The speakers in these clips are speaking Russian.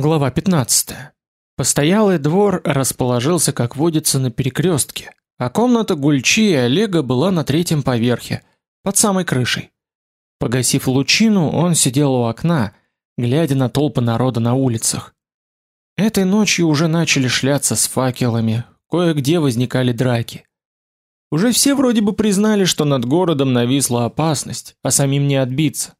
Глава 15. Постоялый двор расположился, как водится, на перекрестке, а комната Гульчи и Олега была на третьем поверхе, под самой крышей. Погасив лучину, он сидел у окна, глядя на толпы народа на улицах. Этой ночью уже начали шляться с факелами, кое-где возникали драки. Уже все вроде бы признали, что над городом нависла опасность, а самим не отбиться.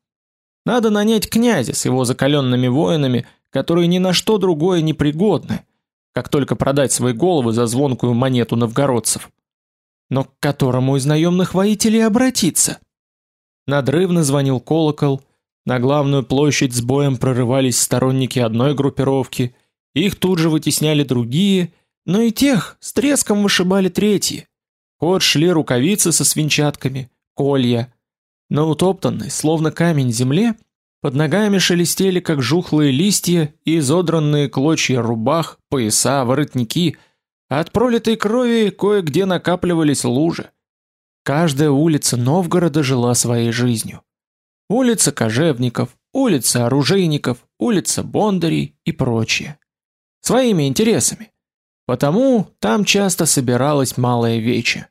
Надо нанять князя с его закаленными воинами – которые ни на что другое не пригодны, как только продать свои головы за звонкую монету новгородцев. Но к которому из наемных воителей обратиться? Надрывно звонил колокол, на главную площадь с боем прорывались сторонники одной группировки, их тут же вытесняли другие, но и тех с треском вышибали третьи. Ход шли рукавицы со свинчатками, колья. На утоптанной, словно камень земле, под ногами шелестели, как жухлые листья, и изодранные клочья рубах, пояса, воротники, а от пролитой крови кое-где накапливались лужи. Каждая улица Новгорода жила своей жизнью. Улица кожевников, улица оружейников, улица бондарей и прочее. Своими интересами. Потому там часто собиралась малая вече.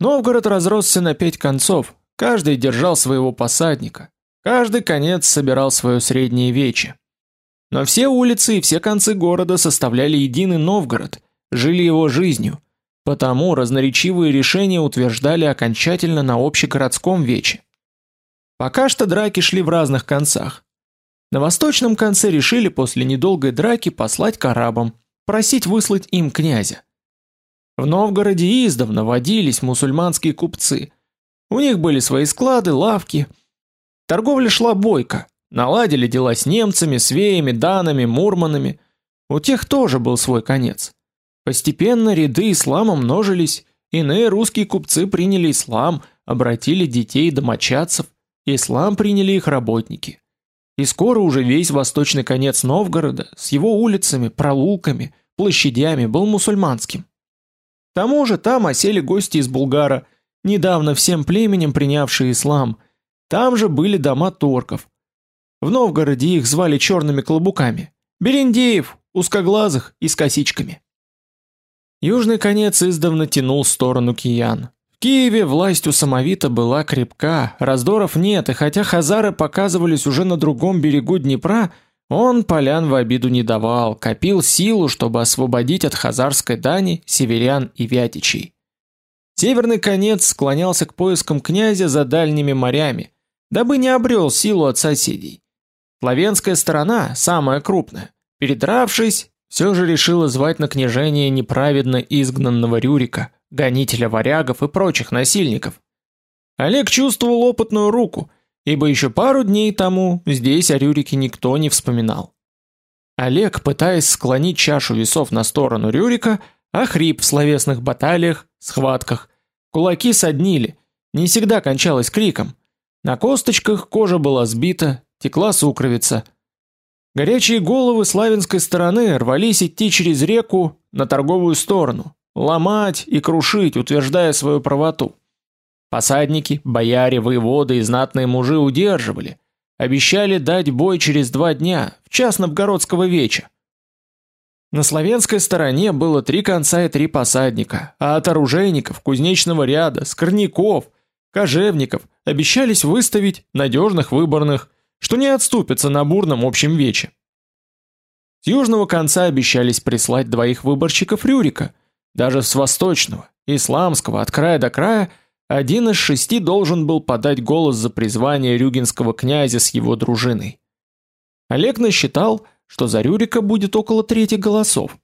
Новгород разросся на пять концов, каждый держал своего посадника, Каждый конец собирал свое среднее вече. Но все улицы и все концы города составляли единый Новгород, жили его жизнью. Потому разноречивые решения утверждали окончательно на общегородском вече. Пока что драки шли в разных концах. На восточном конце решили после недолгой драки послать к просить выслать им князя. В Новгороде издавна водились мусульманские купцы. У них были свои склады, лавки – Торговля шла бойко. Наладили дела с немцами, свеями, данами, мурманами. У тех тоже был свой конец. Постепенно ряды ислама множились, иные русские купцы приняли ислам, обратили детей домочадцев, ислам приняли их работники. И скоро уже весь восточный конец Новгорода с его улицами, проулками, площадями был мусульманским. К тому же там осели гости из Булгара, недавно всем племенем принявшие ислам – там же были дома торков. В Новгороде их звали черными клобуками. Берендеев, узкоглазых и с косичками. Южный конец издавна тянул в сторону Киян. В Киеве власть у самовита была крепка, раздоров нет, и хотя хазары показывались уже на другом берегу Днепра, он полян в обиду не давал, копил силу, чтобы освободить от хазарской дани северян и вятичей. Северный конец склонялся к поискам князя за дальними морями, дабы не обрел силу от соседей. Славянская сторона, самая крупная, передравшись, все же решила звать на княжение неправедно изгнанного Рюрика, гонителя варягов и прочих насильников. Олег чувствовал опытную руку, ибо еще пару дней тому здесь о Рюрике никто не вспоминал. Олег, пытаясь склонить чашу весов на сторону Рюрика, охрип в словесных баталиях, схватках. Кулаки соднили, не всегда кончалось криком, на косточках кожа была сбита, текла сукровица. Горячие головы славянской стороны рвались идти через реку на торговую сторону, ломать и крушить, утверждая свою правоту. Посадники, бояре, воеводы и знатные мужи удерживали, обещали дать бой через два дня, в час новгородского веча. На славянской стороне было три конца и три посадника, а от оружейников, кузнечного ряда, скорняков, кожевников обещались выставить надежных выборных, что не отступятся на бурном общем вече. С южного конца обещались прислать двоих выборщиков Рюрика, даже с восточного, исламского, от края до края, один из шести должен был подать голос за призвание рюгинского князя с его дружиной. Олег насчитал, что за Рюрика будет около трети голосов.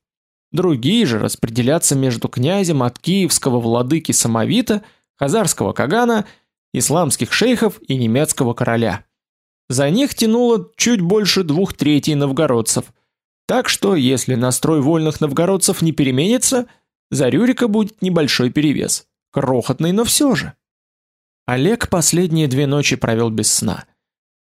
Другие же распределятся между князем от киевского владыки Самовита – хазарского кагана, исламских шейхов и немецкого короля. За них тянуло чуть больше двух третей новгородцев. Так что, если настрой вольных новгородцев не переменится, за Рюрика будет небольшой перевес. Крохотный, но все же. Олег последние две ночи провел без сна.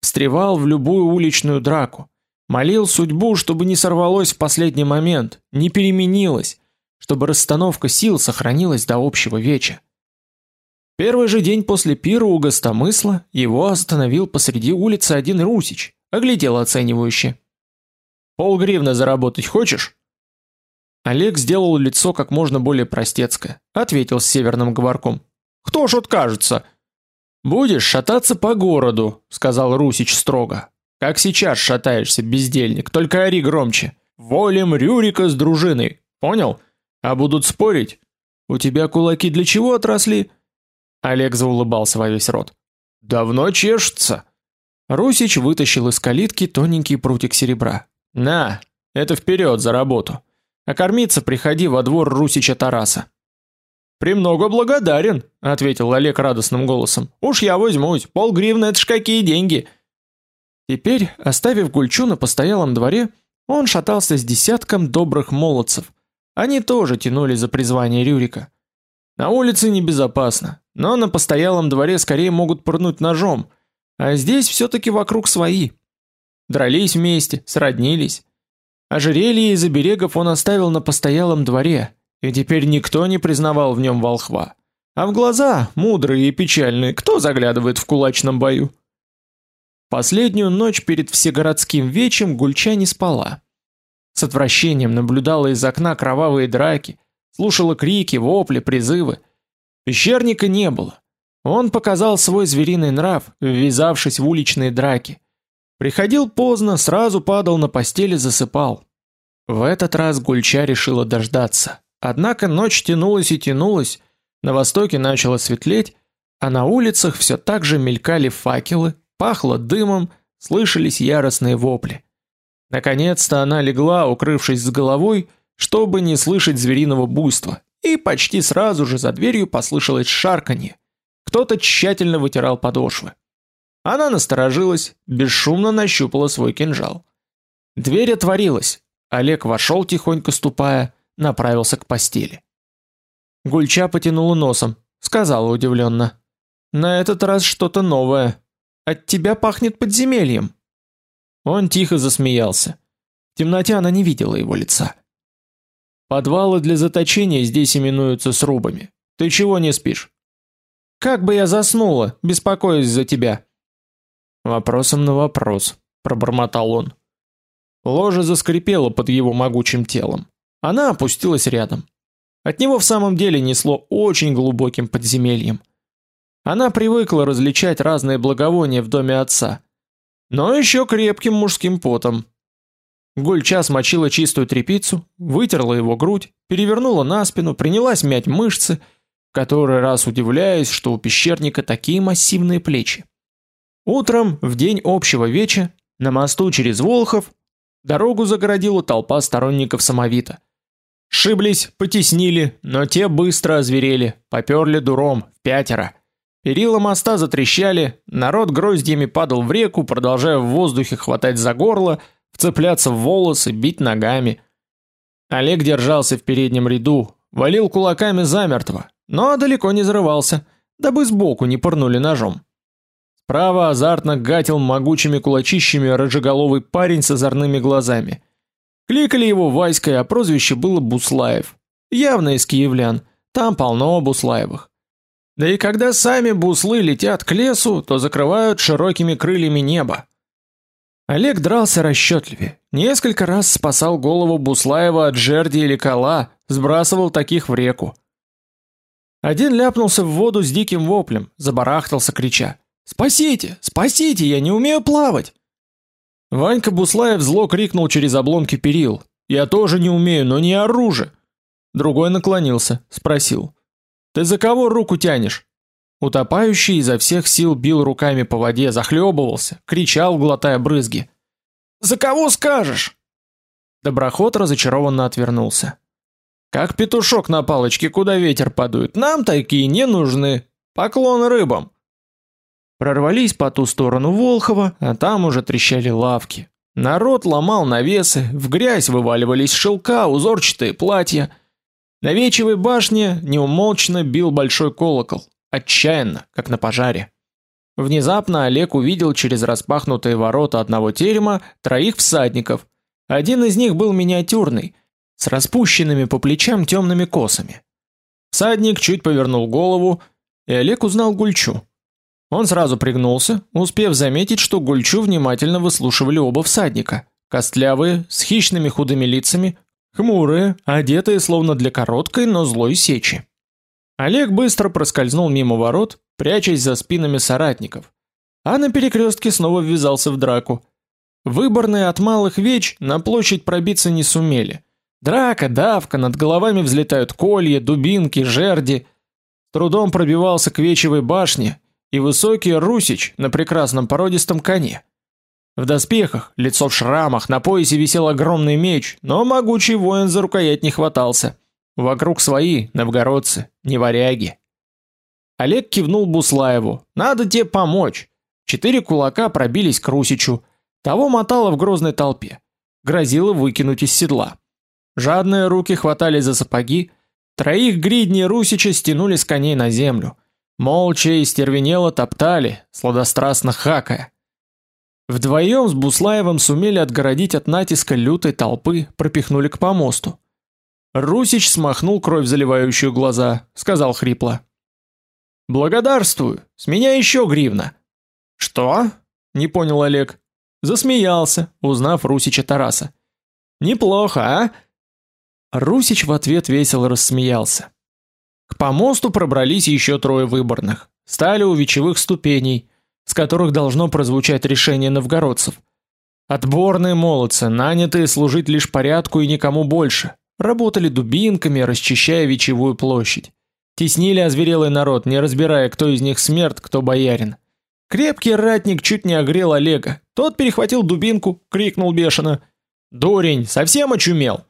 Встревал в любую уличную драку. Молил судьбу, чтобы не сорвалось в последний момент, не переменилось, чтобы расстановка сил сохранилась до общего веча. Первый же день после пира у гостомысла его остановил посреди улицы один русич, оглядел оценивающе. Полгривны заработать хочешь? Олег сделал лицо как можно более простецкое, ответил с северным говорком: "Кто ж откажется?" Будешь шататься по городу, сказал Русич строго. Как сейчас шатаешься, бездельник, только ори громче. Волем Рюрика с дружиной. Понял? А будут спорить? У тебя кулаки для чего отросли? Олег заулыбался во весь рот. Давно чешутся. Русич вытащил из калитки тоненький прутик серебра. На, это вперед за работу. А кормиться приходи во двор Русича Тараса. Премного благодарен, ответил Олег радостным голосом. Уж я возьмусь, полгривны это ж какие деньги. Теперь, оставив Гульчу на постоялом дворе, он шатался с десятком добрых молодцев. Они тоже тянули за призвание Рюрика. На улице небезопасно, но на постоялом дворе скорее могут пырнуть ножом, а здесь все таки вокруг свои. Дрались вместе, сроднились. Ожерелье из оберегов он оставил на постоялом дворе, и теперь никто не признавал в нем волхва. А в глаза, мудрые и печальные, кто заглядывает в кулачном бою? Последнюю ночь перед всегородским вечем Гульча не спала. С отвращением наблюдала из окна кровавые драки, слушала крики, вопли, призывы. Пещерника не было. Он показал свой звериный нрав, ввязавшись в уличные драки. Приходил поздно, сразу падал на постели, засыпал. В этот раз Гульча решила дождаться. Однако ночь тянулась и тянулась, на востоке начало светлеть, а на улицах все так же мелькали факелы, Пахло дымом, слышались яростные вопли. Наконец-то она легла, укрывшись с головой, чтобы не слышать звериного буйства, и почти сразу же за дверью послышалось шарканье. Кто-то тщательно вытирал подошвы. Она насторожилась, бесшумно нащупала свой кинжал. Дверь отворилась. Олег вошел тихонько ступая, направился к постели. Гульча потянула носом, сказала удивленно: "На этот раз что-то новое". От тебя пахнет подземельем. Он тихо засмеялся. В темноте она не видела его лица. Подвалы для заточения здесь именуются срубами. Ты чего не спишь? Как бы я заснула, беспокоясь за тебя. Вопросом на вопрос, пробормотал он. Ложа заскрипела под его могучим телом. Она опустилась рядом. От него в самом деле несло очень глубоким подземельем. Она привыкла различать разные благовония в доме отца, но еще крепким мужским потом. Гульча смочила чистую тряпицу, вытерла его грудь, перевернула на спину, принялась мять мышцы, в который раз удивляясь, что у пещерника такие массивные плечи. Утром, в день общего веча, на мосту через Волхов, дорогу загородила толпа сторонников Самовита. Шиблись, потеснили, но те быстро озверели, поперли дуром в пятеро. Перила моста затрещали, народ гроздьями падал в реку, продолжая в воздухе хватать за горло, вцепляться в волосы, бить ногами. Олег держался в переднем ряду, валил кулаками замертво, но далеко не зарывался, дабы сбоку не пырнули ножом. Справа азартно гатил могучими кулачищами рыжеголовый парень с озорными глазами. Кликали его Васькой, а прозвище было Буслаев. Явно из киевлян, там полно Буслаевых. Да и когда сами буслы летят к лесу, то закрывают широкими крыльями небо. Олег дрался расчетливее. Несколько раз спасал голову Буслаева от жерди или кола, сбрасывал таких в реку. Один ляпнулся в воду с диким воплем, забарахтался, крича: "Спасите! Спасите, я не умею плавать!" Ванька Буслаев зло крикнул через обломки перил: "Я тоже не умею, но не оружие". Другой наклонился, спросил: ты за кого руку тянешь? Утопающий изо всех сил бил руками по воде, захлебывался, кричал, глотая брызги. За кого скажешь? Доброход разочарованно отвернулся. Как петушок на палочке, куда ветер подует. Нам такие не нужны. Поклон рыбам. Прорвались по ту сторону Волхова, а там уже трещали лавки. Народ ломал навесы, в грязь вываливались шелка, узорчатые платья. На вечевой башне неумолчно бил большой колокол, отчаянно, как на пожаре. Внезапно Олег увидел через распахнутые ворота одного терема троих всадников. Один из них был миниатюрный, с распущенными по плечам темными косами. Всадник чуть повернул голову, и Олег узнал Гульчу. Он сразу пригнулся, успев заметить, что Гульчу внимательно выслушивали оба всадника, костлявые, с хищными худыми лицами, хмурые, одетые словно для короткой, но злой сечи. Олег быстро проскользнул мимо ворот, прячась за спинами соратников, а на перекрестке снова ввязался в драку. Выборные от малых веч на площадь пробиться не сумели. Драка, давка, над головами взлетают колья, дубинки, жерди. Трудом пробивался к вечевой башне и высокий русич на прекрасном породистом коне. В доспехах, лицо в шрамах, на поясе висел огромный меч, но могучий воин за рукоять не хватался. Вокруг свои, новгородцы, не варяги. Олег кивнул Буслаеву. Надо тебе помочь. Четыре кулака пробились к Русичу. Того мотало в грозной толпе. Грозило выкинуть из седла. Жадные руки хватали за сапоги, троих гридней Русича стянули с коней на землю. Молча и стервенело топтали, сладострастно хакая. Вдвоем с Буслаевым сумели отгородить от натиска лютой толпы, пропихнули к помосту. Русич смахнул кровь, заливающую глаза, сказал хрипло: "Благодарствую. С меня еще гривна". "Что?" не понял Олег. Засмеялся, узнав Русича Тараса. "Неплохо, а?" Русич в ответ весело рассмеялся. К помосту пробрались еще трое выборных. Стали у вечевых ступеней, с которых должно прозвучать решение новгородцев. Отборные молодцы, нанятые служить лишь порядку и никому больше, работали дубинками, расчищая вечевую площадь. Теснили озверелый народ, не разбирая, кто из них смерть, кто боярин. Крепкий ратник чуть не огрел Олега. Тот перехватил дубинку, крикнул бешено: "Дурень, совсем очумел!"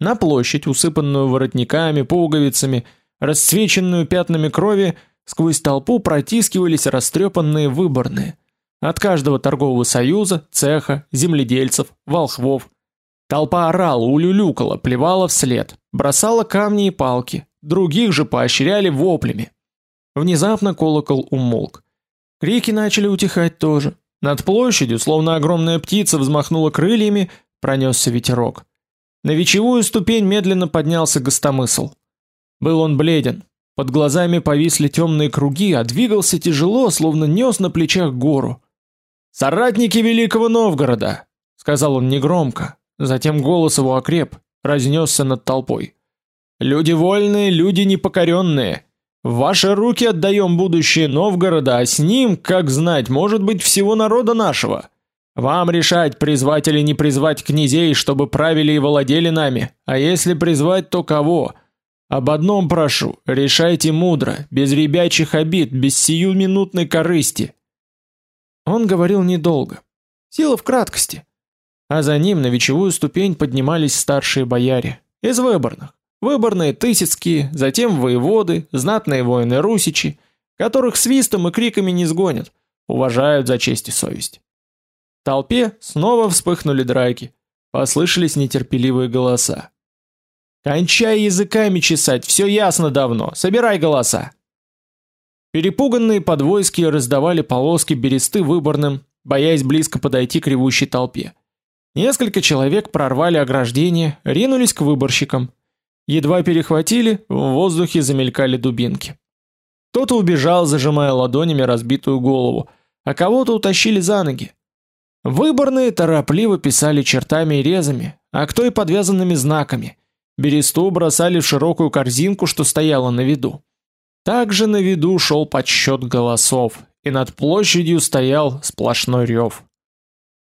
На площадь, усыпанную воротниками, пуговицами, расцвеченную пятнами крови, сквозь толпу протискивались растрепанные выборные. От каждого торгового союза, цеха, земледельцев, волхвов. Толпа орала, улюлюкала, плевала вслед, бросала камни и палки, других же поощряли воплями. Внезапно колокол умолк. Крики начали утихать тоже. Над площадью, словно огромная птица взмахнула крыльями, пронесся ветерок. На вечевую ступень медленно поднялся гостомысл. Был он бледен, под глазами повисли темные круги, а двигался тяжело, словно нес на плечах гору. «Соратники Великого Новгорода!» — сказал он негромко, затем голос его окреп, разнесся над толпой. «Люди вольные, люди непокоренные. В ваши руки отдаем будущее Новгорода, а с ним, как знать, может быть всего народа нашего. Вам решать, призвать или не призвать князей, чтобы правили и владели нами. А если призвать, то кого? Об одном прошу: решайте мудро, без ребячих обид, без сиюминутной корысти. Он говорил недолго. Сила в краткости. А за ним на вечевую ступень поднимались старшие бояре из выборных. Выборные тысяцкие, затем воеводы, знатные воины русичи, которых свистом и криками не сгонят, уважают за честь и совесть. В толпе снова вспыхнули драки. Послышались нетерпеливые голоса. Кончай языками чесать, все ясно давно. Собирай голоса. Перепуганные подвойские раздавали полоски бересты выборным, боясь близко подойти к ревущей толпе. Несколько человек прорвали ограждение, ринулись к выборщикам. Едва перехватили, в воздухе замелькали дубинки. Кто-то убежал, зажимая ладонями разбитую голову, а кого-то утащили за ноги. Выборные торопливо писали чертами и резами, а кто и подвязанными знаками. Бересту бросали в широкую корзинку, что стояла на виду. Также на виду шел подсчет голосов, и над площадью стоял сплошной рев.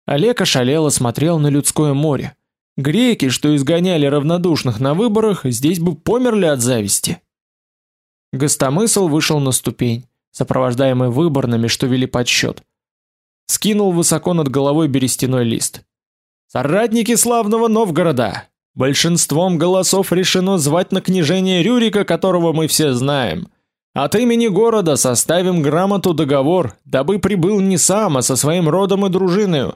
Олег ошалело смотрел на людское море. Греки, что изгоняли равнодушных на выборах, здесь бы померли от зависти. Гостомысл вышел на ступень, сопровождаемый выборными, что вели подсчет скинул высоко над головой берестяной лист. Соратники славного Новгорода, большинством голосов решено звать на княжение Рюрика, которого мы все знаем. От имени города составим грамоту договор, дабы прибыл не сам, а со своим родом и дружиною.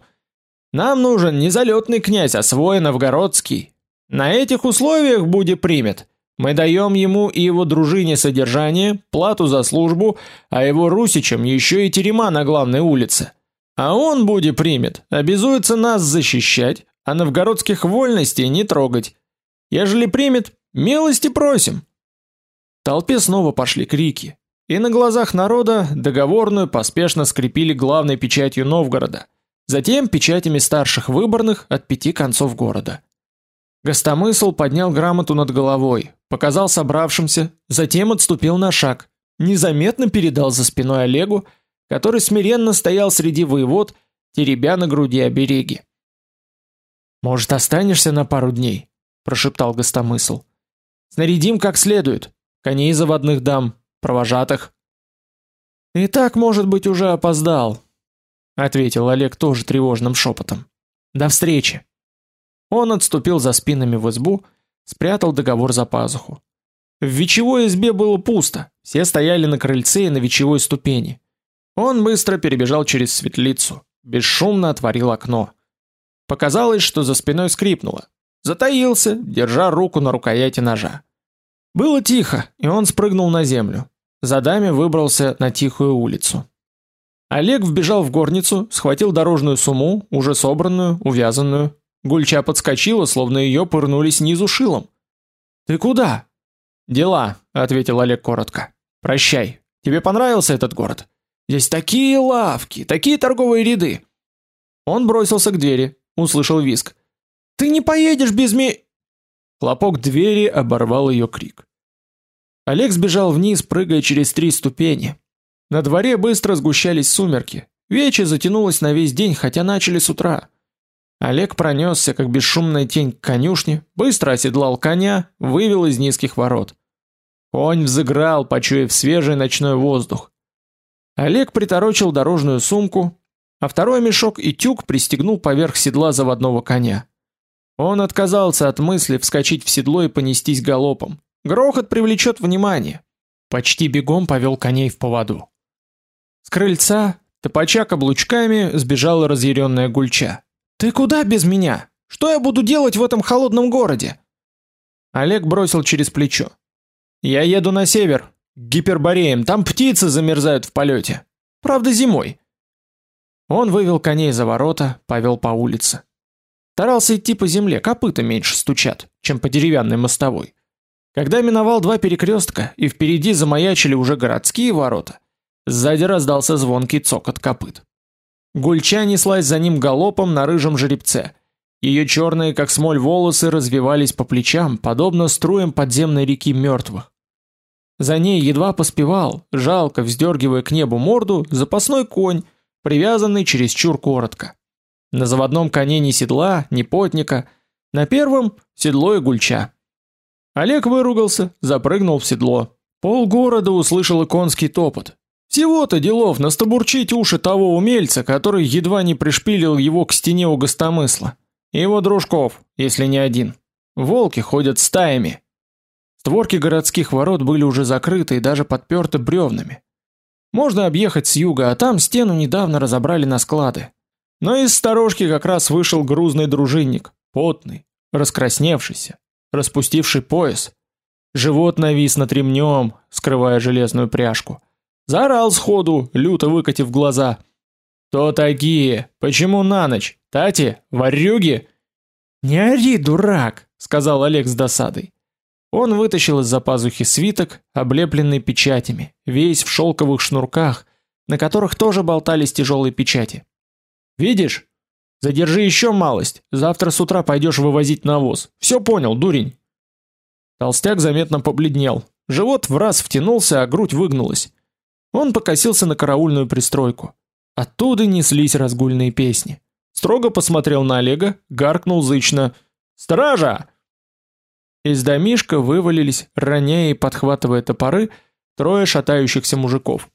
Нам нужен не залетный князь, а свой новгородский. На этих условиях будет примет. Мы даем ему и его дружине содержание, плату за службу, а его русичам еще и терема на главной улице. А он буде примет, обязуется нас защищать, а новгородских вольностей не трогать. Ежели примет, милости просим. В толпе снова пошли крики, и на глазах народа договорную поспешно скрепили главной печатью Новгорода. Затем печатями старших выборных от пяти концов города. Гостомысл поднял грамоту над головой, показал собравшимся, затем отступил на шаг, незаметно передал за спиной Олегу, который смиренно стоял среди воевод, теребя на груди обереги. Может, останешься на пару дней, прошептал Гостомысл. Снарядим как следует. Коней заводных дам, провожатых. И так, может быть, уже опоздал, ответил Олег тоже тревожным шепотом. До встречи. Он отступил за спинами в избу, спрятал договор за пазуху. В вечевой избе было пусто. Все стояли на крыльце и на вечевой ступени. Он быстро перебежал через светлицу, бесшумно отворил окно. Показалось, что за спиной скрипнуло. Затаился, держа руку на рукояти ножа. Было тихо, и он спрыгнул на землю. За даме выбрался на тихую улицу. Олег вбежал в горницу, схватил дорожную сумму, уже собранную, увязанную. Гульча подскочила, словно ее пырнули снизу шилом. «Ты куда?» «Дела», — ответил Олег коротко. «Прощай. Тебе понравился этот город? Здесь такие лавки, такие торговые ряды». Он бросился к двери, услышал визг. «Ты не поедешь без ми...» Хлопок двери оборвал ее крик. Олег сбежал вниз, прыгая через три ступени. На дворе быстро сгущались сумерки. Вече затянулось на весь день, хотя начали с утра. Олег пронесся, как бесшумная тень к конюшне, быстро оседлал коня, вывел из низких ворот. Конь взыграл, почуяв свежий ночной воздух. Олег приторочил дорожную сумку, а второй мешок и тюк пристегнул поверх седла заводного коня. Он отказался от мысли вскочить в седло и понестись галопом. Грохот привлечет внимание. Почти бегом повел коней в поводу. С крыльца, топача каблучками, сбежала разъяренная гульча. Ты куда без меня? Что я буду делать в этом холодном городе? Олег бросил через плечо. Я еду на север, к Гипербореям. Там птицы замерзают в полете. Правда, зимой. Он вывел коней за ворота, повел по улице. Старался идти по земле, копыта меньше стучат, чем по деревянной мостовой. Когда миновал два перекрестка и впереди замаячили уже городские ворота, сзади раздался звонкий цокот копыт. Гульча неслась за ним галопом на рыжем жеребце. Ее черные, как смоль, волосы развивались по плечам, подобно струям подземной реки мертвых. За ней едва поспевал, жалко вздергивая к небу морду, запасной конь, привязанный через чур коротко. На заводном коне ни седла, ни потника, на первом седло и гульча. Олег выругался, запрыгнул в седло. Пол города услышал конский топот. Всего-то делов настабурчить уши того умельца, который едва не пришпилил его к стене у гостомысла. И его дружков, если не один. Волки ходят стаями. Створки городских ворот были уже закрыты и даже подперты бревнами. Можно объехать с юга, а там стену недавно разобрали на склады. Но из сторожки как раз вышел грузный дружинник, потный, раскрасневшийся, распустивший пояс. Живот навис над ремнем, скрывая железную пряжку. Заорал сходу, люто выкатив глаза. «Кто такие? Почему на ночь? Тати? Варюги?» «Не ори, дурак!» — сказал Олег с досадой. Он вытащил из-за пазухи свиток, облепленный печатями, весь в шелковых шнурках, на которых тоже болтались тяжелые печати. «Видишь? Задержи еще малость, завтра с утра пойдешь вывозить навоз. Все понял, дурень?» Толстяк заметно побледнел. Живот в раз втянулся, а грудь выгнулась. Он покосился на караульную пристройку. Оттуда неслись разгульные песни. Строго посмотрел на Олега, гаркнул зычно: "Стража!" Из домишка вывалились, роняя и подхватывая топоры, трое шатающихся мужиков.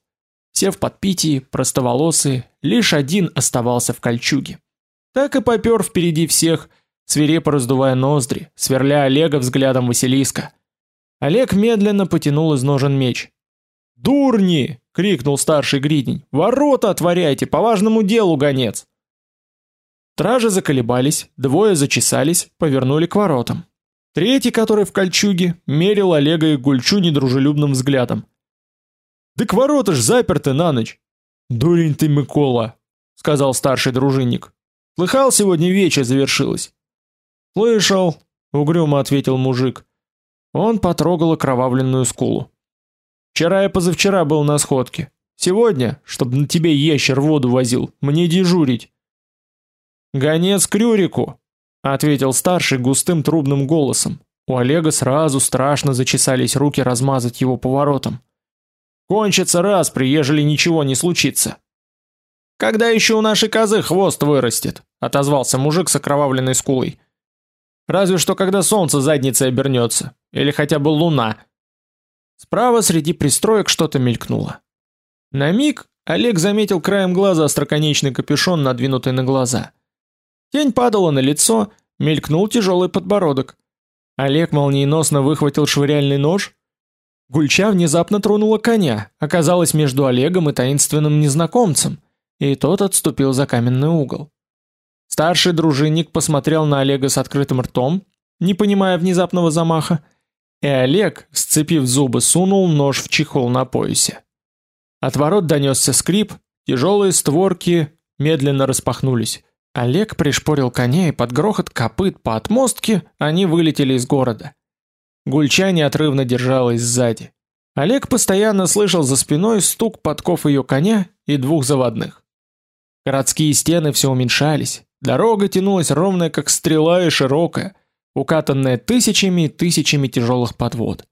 Все в подпитии, простоволосые, лишь один оставался в кольчуге. Так и попёр впереди всех, свирепо раздувая ноздри, сверля Олега взглядом Василиска. Олег медленно потянул из ножен меч. «Дурни!» — крикнул старший гридень. «Ворота отворяйте, по важному делу, гонец!» Стражи заколебались, двое зачесались, повернули к воротам. Третий, который в кольчуге, мерил Олега и Гульчу недружелюбным взглядом. «Да к ворота ж заперты на ночь!» «Дурень ты, Микола!» — сказал старший дружинник. «Слыхал, сегодня вечер завершилось?» «Слышал!» — угрюмо ответил мужик. Он потрогал окровавленную скулу. Вчера и позавчера был на сходке. Сегодня, чтобы на тебе ящер воду возил, мне дежурить. Гонец к Рюрику, ответил старший густым трубным голосом. У Олега сразу страшно зачесались руки размазать его поворотом. Кончится раз, приежели ничего не случится. Когда еще у нашей козы хвост вырастет? отозвался мужик с окровавленной скулой. Разве что когда солнце задницей обернется, или хотя бы луна. Справа среди пристроек что-то мелькнуло. На миг Олег заметил краем глаза остроконечный капюшон, надвинутый на глаза. Тень падала на лицо, мелькнул тяжелый подбородок. Олег молниеносно выхватил швыряльный нож. Гульча внезапно тронула коня, оказалась между Олегом и таинственным незнакомцем, и тот отступил за каменный угол. Старший дружинник посмотрел на Олега с открытым ртом, не понимая внезапного замаха, и Олег, сцепив зубы, сунул нож в чехол на поясе. От ворот донесся скрип, тяжелые створки медленно распахнулись. Олег пришпорил коня, и под грохот копыт по отмостке они вылетели из города. Гульча неотрывно держалась сзади. Олег постоянно слышал за спиной стук подков ее коня и двух заводных. Городские стены все уменьшались, дорога тянулась ровная, как стрела, и широкая, укатанная тысячами и тысячами тяжелых подвод.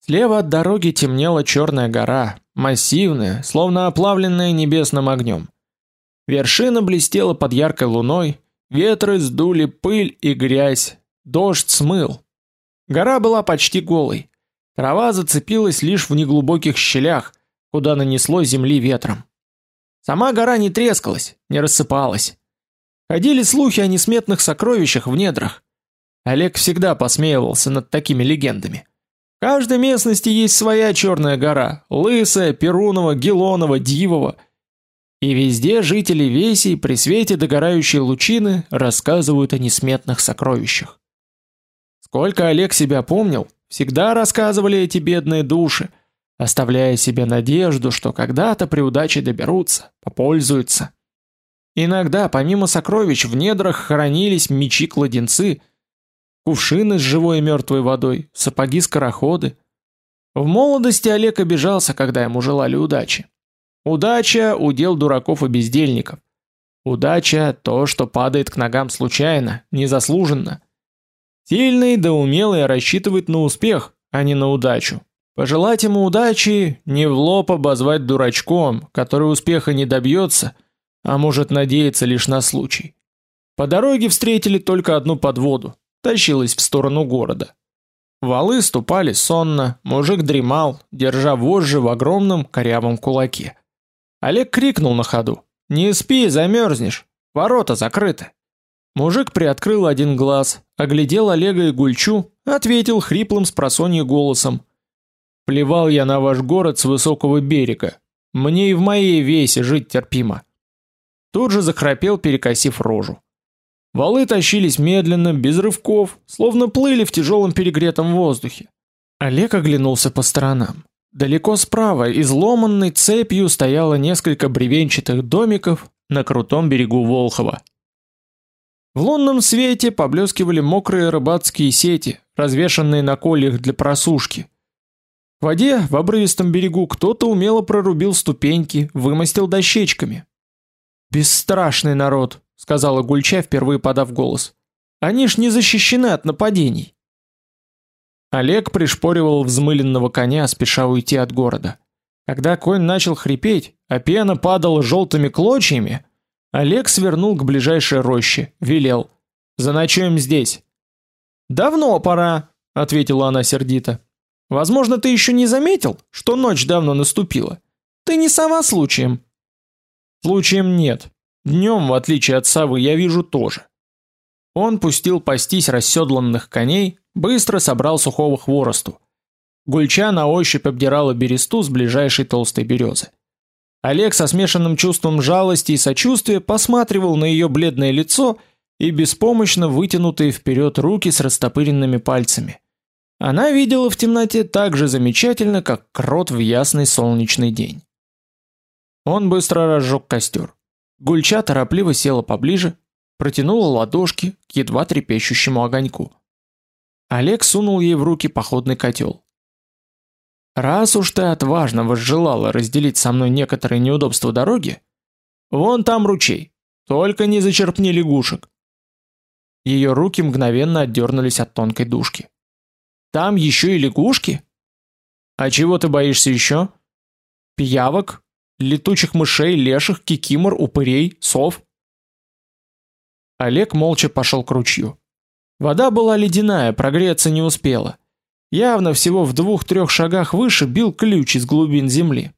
Слева от дороги темнела черная гора, массивная, словно оплавленная небесным огнем. Вершина блестела под яркой луной, ветры сдули пыль и грязь, дождь смыл. Гора была почти голой. Трава зацепилась лишь в неглубоких щелях, куда нанесло земли ветром. Сама гора не трескалась, не рассыпалась. Ходили слухи о несметных сокровищах в недрах. Олег всегда посмеивался над такими легендами. В каждой местности есть своя черная гора: Лысая, Перунова, Гелонова, Дивова – и везде жители Весей при свете догорающей лучины рассказывают о несметных сокровищах. Сколько Олег себя помнил, всегда рассказывали эти бедные души, оставляя себе надежду, что когда-то при удаче доберутся, попользуются. Иногда, помимо сокровищ, в недрах хранились мечи-кладенцы, кувшины с живой и мертвой водой, сапоги-скороходы. В молодости Олег обижался, когда ему желали удачи. Удача удел дураков и бездельников. Удача то, что падает к ногам случайно, незаслуженно. Сильный да умелый рассчитывает на успех, а не на удачу. Пожелать ему удачи, не в лоб обозвать дурачком, который успеха не добьется, а может надеяться лишь на случай. По дороге встретили только одну подводу, тащилась в сторону города. Валы ступали сонно, мужик дремал, держа вожжи в огромном корявом кулаке. Олег крикнул на ходу: "Не спи, замерзнешь! Ворота закрыты!" Мужик приоткрыл один глаз, оглядел Олега и Гульчу, ответил хриплым с голосом: "Плевал я на ваш город с высокого берега. Мне и в моей весе жить терпимо". Тут же захрапел, перекосив рожу. Валы тащились медленно, без рывков, словно плыли в тяжелом перегретом воздухе. Олег оглянулся по сторонам. Далеко справа, изломанной цепью, стояло несколько бревенчатых домиков на крутом берегу Волхова. В лунном свете поблескивали мокрые рыбацкие сети, развешанные на кольях для просушки. В воде в обрывистом берегу кто-то умело прорубил ступеньки, вымостил дощечками. Бесстрашный народ, сказала Гульча, впервые подав голос. Они ж не защищены от нападений. Олег пришпоривал взмыленного коня, спеша уйти от города. Когда конь начал хрипеть, а пена падала желтыми клочьями, Олег свернул к ближайшей роще, велел: "Заночуем здесь". "Давно пора", ответила она сердито. "Возможно, ты еще не заметил, что ночь давно наступила. Ты не сама случаем?" "Случаем нет. Днем, в отличие от совы, я вижу тоже". Он пустил пастись расседланных коней, Быстро собрал сухого хворосту. Гульча на ощупь обдирала бересту с ближайшей толстой березы. Олег со смешанным чувством жалости и сочувствия посматривал на ее бледное лицо и беспомощно вытянутые вперед руки с растопыренными пальцами. Она видела в темноте так же замечательно, как крот в ясный солнечный день. Он быстро разжег костер. Гульча торопливо села поближе, протянула ладошки к едва трепещущему огоньку. Олег сунул ей в руки походный котел. Раз уж ты отважно возжелала разделить со мной некоторые неудобства дороги, вон там ручей. Только не зачерпни лягушек. Ее руки мгновенно отдернулись от тонкой дужки. Там еще и лягушки? А чего ты боишься еще? Пиявок, летучих мышей, леших, кикимор, упырей, сов? Олег молча пошел к ручью. Вода была ледяная, прогреться не успела. Явно всего в двух-трех шагах выше бил ключ из глубин земли.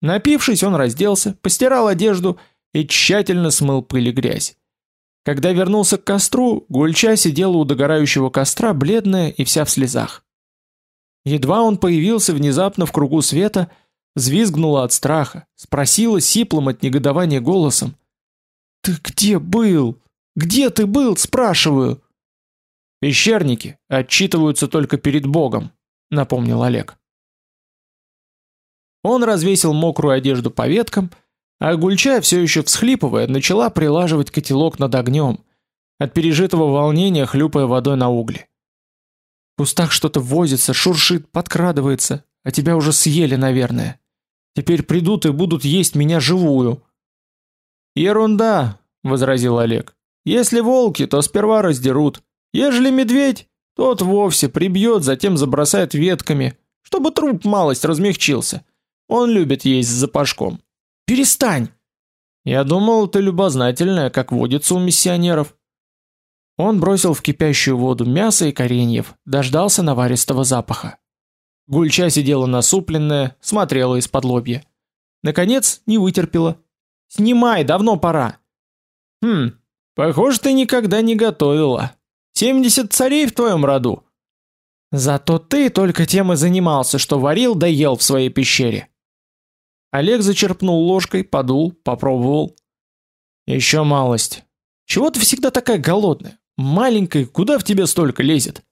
Напившись, он разделся, постирал одежду и тщательно смыл пыль и грязь. Когда вернулся к костру, Гульча сидела у догорающего костра, бледная и вся в слезах. Едва он появился внезапно в кругу света, взвизгнула от страха, спросила сиплым от негодования голосом: "Ты где был? Где ты был, спрашиваю?" Пещерники отчитываются только перед Богом, напомнил Олег. Он развесил мокрую одежду по веткам а Гульча все еще всхлипывая, начала прилаживать котелок над огнем, от пережитого волнения хлюпая водой на угли. В кустах что-то возится, шуршит, подкрадывается, а тебя уже съели, наверное. Теперь придут и будут есть меня живую. Ерунда, возразил Олег. Если волки, то сперва раздерут. Ежели медведь, тот вовсе прибьет, затем забросает ветками, чтобы труп малость размягчился. Он любит есть с запашком. Перестань. Я думал, ты любознательная, как водится у миссионеров. Он бросил в кипящую воду мясо и кореньев, дождался наваристого запаха. Гульча сидела насупленная, смотрела из-под лобья. Наконец, не вытерпела. Снимай, давно пора. Хм, похоже, ты никогда не готовила. Семьдесят царей в твоем роду. Зато ты только тем и занимался, что варил да в своей пещере. Олег зачерпнул ложкой, подул, попробовал. Еще малость. Чего ты всегда такая голодная? Маленькая, куда в тебя столько лезет?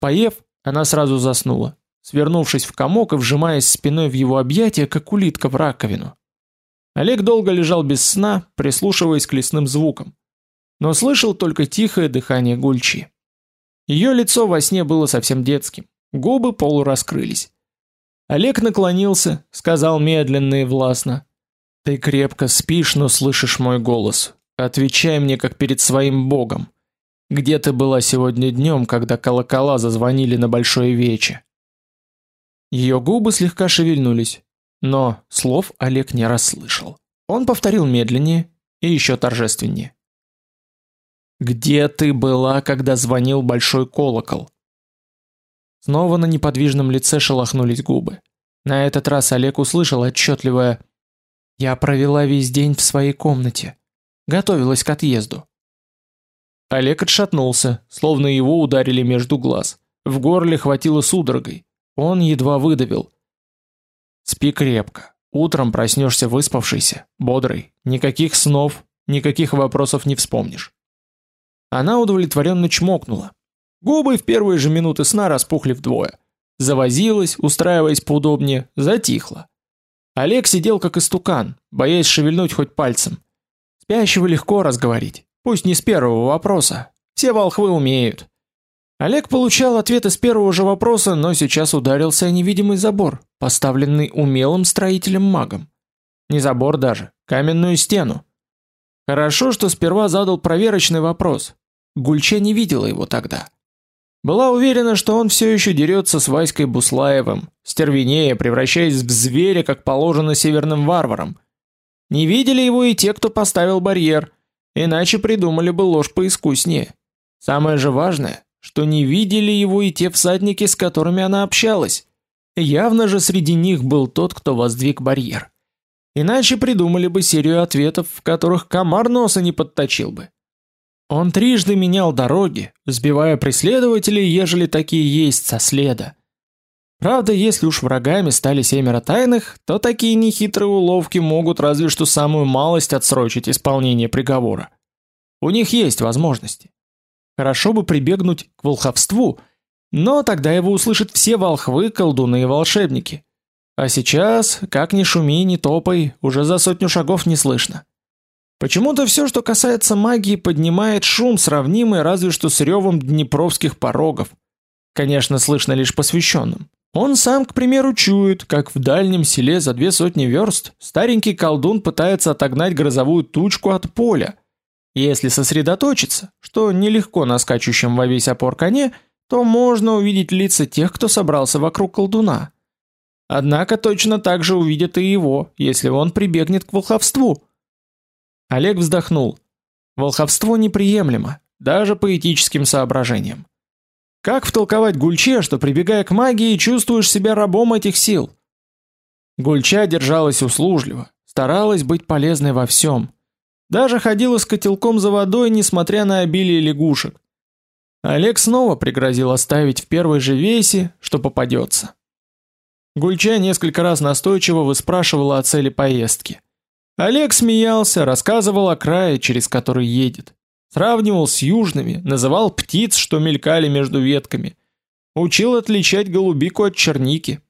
Поев, она сразу заснула, свернувшись в комок и вжимаясь спиной в его объятия, как улитка в раковину. Олег долго лежал без сна, прислушиваясь к лесным звукам, но слышал только тихое дыхание Гульчи. Ее лицо во сне было совсем детским, губы полураскрылись. Олег наклонился, сказал медленно и властно: "Ты крепко спишь, но слышишь мой голос. Отвечай мне как перед своим богом. Где ты была сегодня днем, когда колокола зазвонили на большое вече?" Ее губы слегка шевельнулись, но слов Олег не расслышал. Он повторил медленнее и еще торжественнее. Где ты была, когда звонил большой колокол? Снова на неподвижном лице шелохнулись губы. На этот раз Олег услышал отчетливое «Я провела весь день в своей комнате. Готовилась к отъезду». Олег отшатнулся, словно его ударили между глаз. В горле хватило судорогой. Он едва выдавил. «Спи крепко. Утром проснешься выспавшийся, бодрый. Никаких снов, никаких вопросов не вспомнишь». Она удовлетворенно чмокнула. Губы в первые же минуты сна распухли вдвое. Завозилась, устраиваясь поудобнее, затихла. Олег сидел как истукан, боясь шевельнуть хоть пальцем. Спящего легко разговорить, пусть не с первого вопроса. Все волхвы умеют. Олег получал ответы с первого же вопроса, но сейчас ударился о невидимый забор, поставленный умелым строителем-магом. Не забор даже, каменную стену. Хорошо, что сперва задал проверочный вопрос. Гульча не видела его тогда. Была уверена, что он все еще дерется с Васькой Буслаевым, стервенея, превращаясь в зверя, как положено северным варварам. Не видели его и те, кто поставил барьер, иначе придумали бы ложь поискуснее. Самое же важное, что не видели его и те всадники, с которыми она общалась. Явно же среди них был тот, кто воздвиг барьер. Иначе придумали бы серию ответов, в которых комар носа не подточил бы. Он трижды менял дороги, сбивая преследователей, ежели такие есть со следа. Правда, если уж врагами стали семеро тайных, то такие нехитрые уловки могут разве что самую малость отсрочить исполнение приговора. У них есть возможности. Хорошо бы прибегнуть к волховству, но тогда его услышат все волхвы, колдуны и волшебники. А сейчас, как ни шуми, ни топай, уже за сотню шагов не слышно. Почему-то все, что касается магии, поднимает шум, сравнимый разве что с ревом днепровских порогов. Конечно, слышно лишь посвященным. Он сам, к примеру, чует, как в дальнем селе за две сотни верст старенький колдун пытается отогнать грозовую тучку от поля. Если сосредоточиться, что нелегко на скачущем во весь опор коне, то можно увидеть лица тех, кто собрался вокруг колдуна. Однако точно так же увидят и его, если он прибегнет к волховству. Олег вздохнул. Волховство неприемлемо, даже по этическим соображениям. Как втолковать Гульче, что прибегая к магии, чувствуешь себя рабом этих сил? Гульча держалась услужливо, старалась быть полезной во всем. Даже ходила с котелком за водой, несмотря на обилие лягушек. Олег снова пригрозил оставить в первой же весе, что попадется. Гульча несколько раз настойчиво выспрашивала о цели поездки. Олег смеялся, рассказывал о крае, через который едет. Сравнивал с южными, называл птиц, что мелькали между ветками. Учил отличать голубику от черники.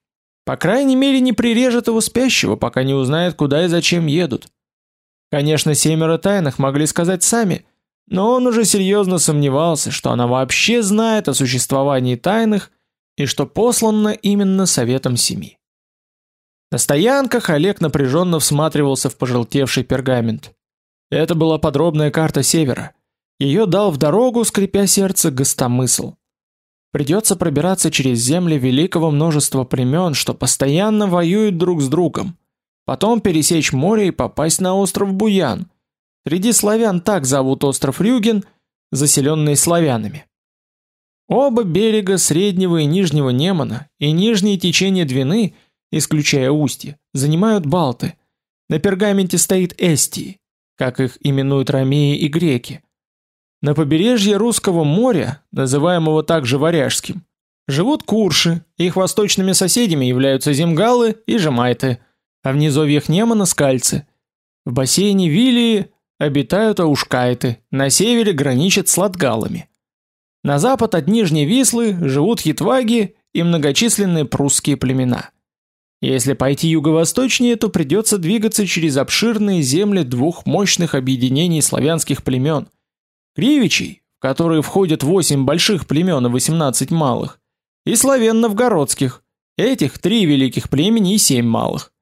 По крайней мере, не прирежет его спящего, пока не узнает, куда и зачем едут. Конечно, семеро тайных могли сказать сами, но он уже серьезно сомневался, что она вообще знает о существовании тайных и что посланна именно советом семи. На стоянках Олег напряженно всматривался в пожелтевший пергамент. Это была подробная карта севера. Ее дал в дорогу, скрипя сердце, гостомысл. Придется пробираться через земли великого множества племен, что постоянно воюют друг с другом. Потом пересечь море и попасть на остров Буян. Среди славян так зовут остров Рюген, заселенный славянами. Оба берега Среднего и Нижнего Немана и нижние течения Двины, исключая устье, занимают балты. На пергаменте стоит Эстии, как их именуют ромеи и греки. На побережье Русского моря, называемого также Варяжским, живут курши, их восточными соседями являются земгалы и жемайты, а в низовьях Немана скальцы. В бассейне Вилии обитают аушкайты, на севере граничат с латгалами. На запад от Нижней Вислы живут хитваги и многочисленные прусские племена. Если пойти юго-восточнее, то придется двигаться через обширные земли двух мощных объединений славянских племен – Кривичей, в которые входят 8 больших племен и 18 малых, и славян-новгородских, этих три великих племени и семь малых.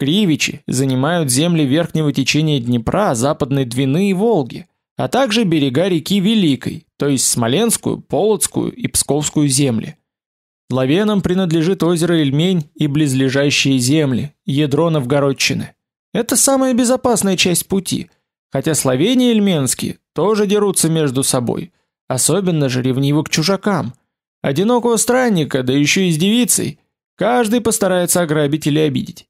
Кривичи занимают земли верхнего течения Днепра, западной Двины и Волги, а также берега реки Великой, то есть Смоленскую, Полоцкую и Псковскую земли. Славянам принадлежит озеро Ильмень и близлежащие земли, ядро Новгородчины. Это самая безопасная часть пути, хотя Словения Ильменские тоже дерутся между собой, особенно же ревнивы к чужакам. Одинокого странника, да еще и с девицей, каждый постарается ограбить или обидеть.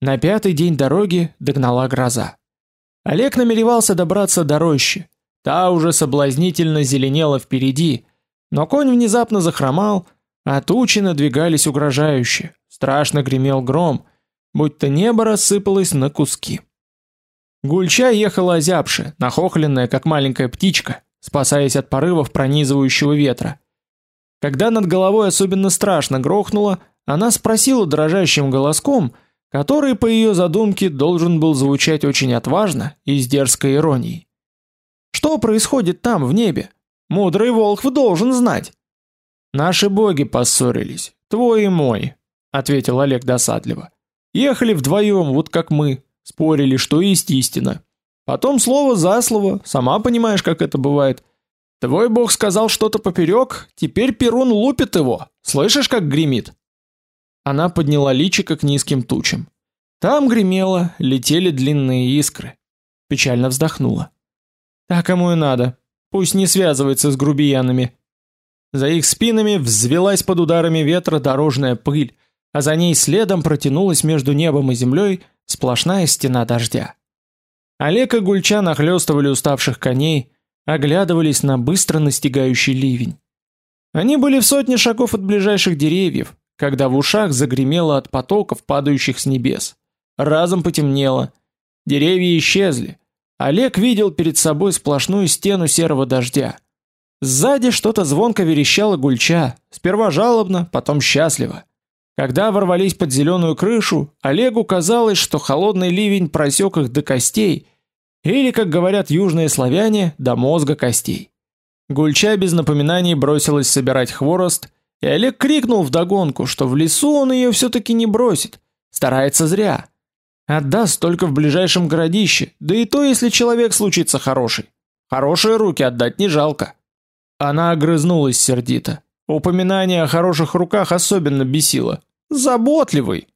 На пятый день дороги догнала гроза. Олег намеревался добраться до рощи. Та уже соблазнительно зеленела впереди, но конь внезапно захромал, а тучи надвигались угрожающе. Страшно гремел гром, будто небо рассыпалось на куски. Гульча ехала озябшая, нахохленная, как маленькая птичка, спасаясь от порывов пронизывающего ветра. Когда над головой особенно страшно грохнуло, она спросила дрожащим голоском, который по ее задумке должен был звучать очень отважно и с дерзкой иронией: "Что происходит там в небе? Мудрый волхв должен знать". "Наши боги поссорились, твой и мой", ответил Олег досадливо. "Ехали вдвоем, вот как мы, Спорили, что есть истина. Потом слово за слово, сама понимаешь, как это бывает. Твой бог сказал что-то поперек, теперь Перун лупит его. Слышишь, как гремит? Она подняла личико к низким тучам. Там гремело, летели длинные искры. Печально вздохнула. Так кому и надо. Пусть не связывается с грубиянами. За их спинами взвилась под ударами ветра дорожная пыль, а за ней следом протянулась между небом и землей сплошная стена дождя. Олег и Гульча нахлёстывали уставших коней, оглядывались на быстро настигающий ливень. Они были в сотне шагов от ближайших деревьев, когда в ушах загремело от потоков, падающих с небес. Разом потемнело. Деревья исчезли. Олег видел перед собой сплошную стену серого дождя. Сзади что-то звонко верещало Гульча, сперва жалобно, потом счастливо. Когда ворвались под зеленую крышу, Олегу казалось, что холодный ливень просек их до костей, или, как говорят южные славяне, до мозга костей. Гульча без напоминаний бросилась собирать хворост И Олег крикнул вдогонку, что в лесу он ее все-таки не бросит. Старается зря. Отдаст только в ближайшем городище, да и то, если человек случится хороший. Хорошие руки отдать не жалко. Она огрызнулась сердито. Упоминание о хороших руках особенно бесило. Заботливый.